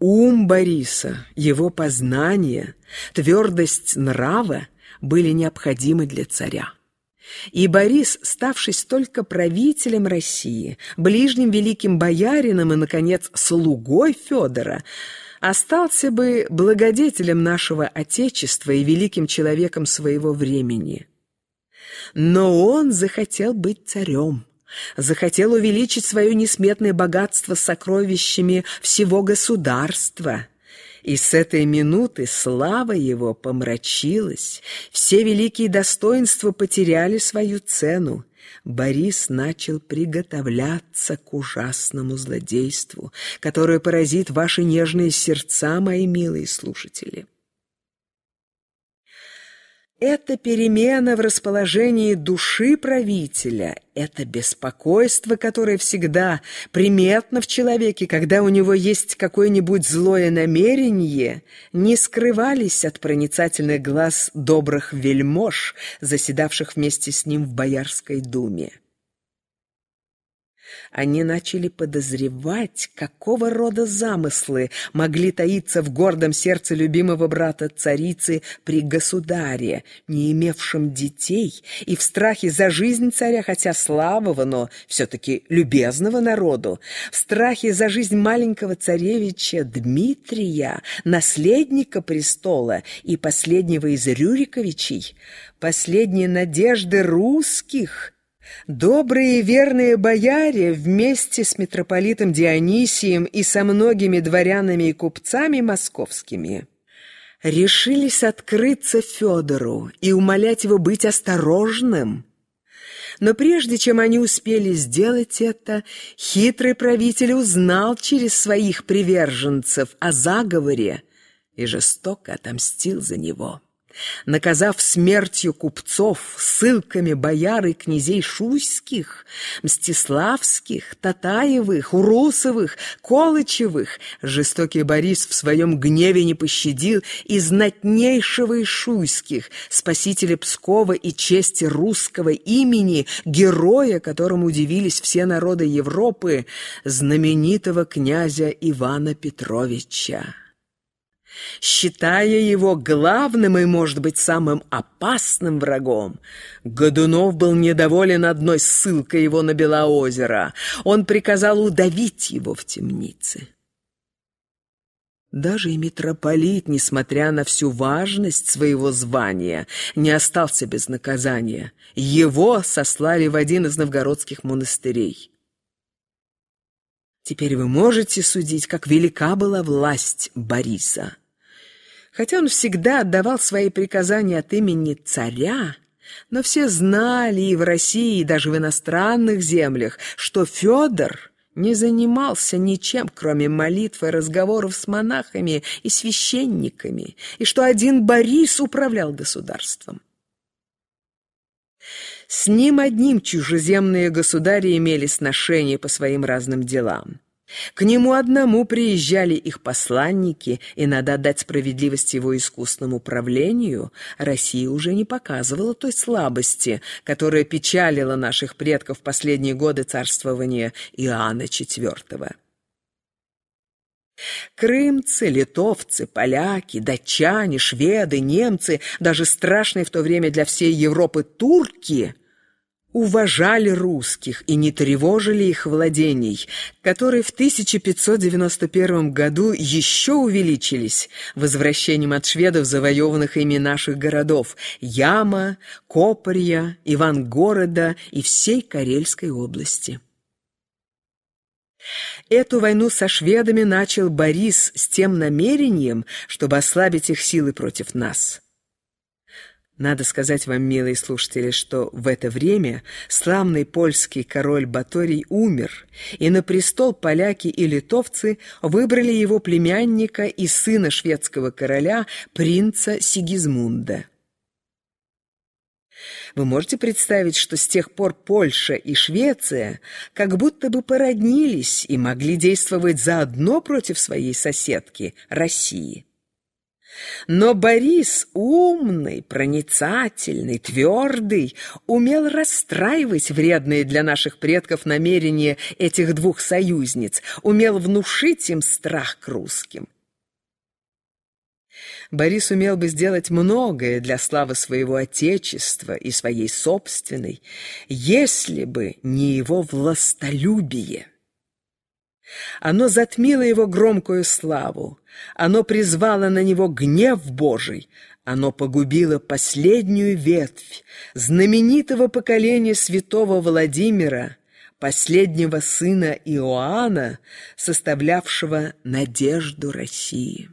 Ум Бориса, его познание, твердость нрава были необходимы для царя. И Борис, ставшись только правителем России, ближним великим боярином и, наконец, слугой Федора, остался бы благодетелем нашего Отечества и великим человеком своего времени. Но он захотел быть царем захотел увеличить свое несметное богатство сокровищами всего государства. И с этой минуты слава его помрачилась, все великие достоинства потеряли свою цену. Борис начал приготовляться к ужасному злодейству, которое поразит ваши нежные сердца, мои милые слушатели. Это перемена в расположении души правителя, это беспокойство, которое всегда приметно в человеке, когда у него есть какое-нибудь злое намерение, не скрывались от проницательных глаз добрых вельмож, заседавших вместе с ним в Боярской думе. Они начали подозревать, какого рода замыслы могли таиться в гордом сердце любимого брата царицы при государе, не имевшем детей, и в страхе за жизнь царя, хотя слабого, но все-таки любезного народу, в страхе за жизнь маленького царевича Дмитрия, наследника престола и последнего из Рюриковичей, последние надежды русских — Добрые и верные бояре вместе с митрополитом Дионисием и со многими дворянами и купцами московскими решились открыться Федору и умолять его быть осторожным. Но прежде чем они успели сделать это, хитрый правитель узнал через своих приверженцев о заговоре и жестоко отомстил за него наказав смертью купцов, ссылками бояр и князей шуйских, мстиславских, татаевых, урусовых, колычевых, жестокий Борис в своем гневе не пощадил и знатнейшего из шуйских, спасителя Пскова и чести русского имени, героя, которому удивились все народы Европы, знаменитого князя Ивана Петровича считая его главным и, может быть, самым опасным врагом. Годунов был недоволен одной ссылкой его на Белоозеро. Он приказал удавить его в темнице. Даже и митрополит, несмотря на всю важность своего звания, не остался без наказания. Его сослали в один из новгородских монастырей. Теперь вы можете судить, как велика была власть Бориса. Хотя он всегда отдавал свои приказания от имени царя, но все знали и в России, и даже в иностранных землях, что Федор не занимался ничем, кроме молитв и разговоров с монахами и священниками, и что один Борис управлял государством. С ним одним чужеземные государи имели сношение по своим разным делам. К нему одному приезжали их посланники, и надо отдать справедливость его искусному правлению, Россия уже не показывала той слабости, которая печалила наших предков последние годы царствования Иоанна IV. Крымцы, литовцы, поляки, датчане, шведы, немцы, даже страшные в то время для всей Европы турки уважали русских и не тревожили их владений, которые в 1591 году еще увеличились возвращением от шведов завоеванных ими наших городов Яма, Копорья, Ивангорода и всей Карельской области. Эту войну со шведами начал Борис с тем намерением, чтобы ослабить их силы против нас. Надо сказать вам, милые слушатели, что в это время славный польский король Баторий умер, и на престол поляки и литовцы выбрали его племянника и сына шведского короля, принца Сигизмунда. Вы можете представить, что с тех пор Польша и Швеция как будто бы породнились и могли действовать заодно против своей соседки, России. Но Борис, умный, проницательный, твердый, умел расстраивать вредные для наших предков намерения этих двух союзниц, умел внушить им страх к русским. Борис умел бы сделать многое для славы своего отечества и своей собственной, если бы не его властолюбие. Оно затмило его громкую славу, оно призвало на него гнев Божий, оно погубило последнюю ветвь знаменитого поколения святого Владимира, последнего сына Иоанна, составлявшего надежду России.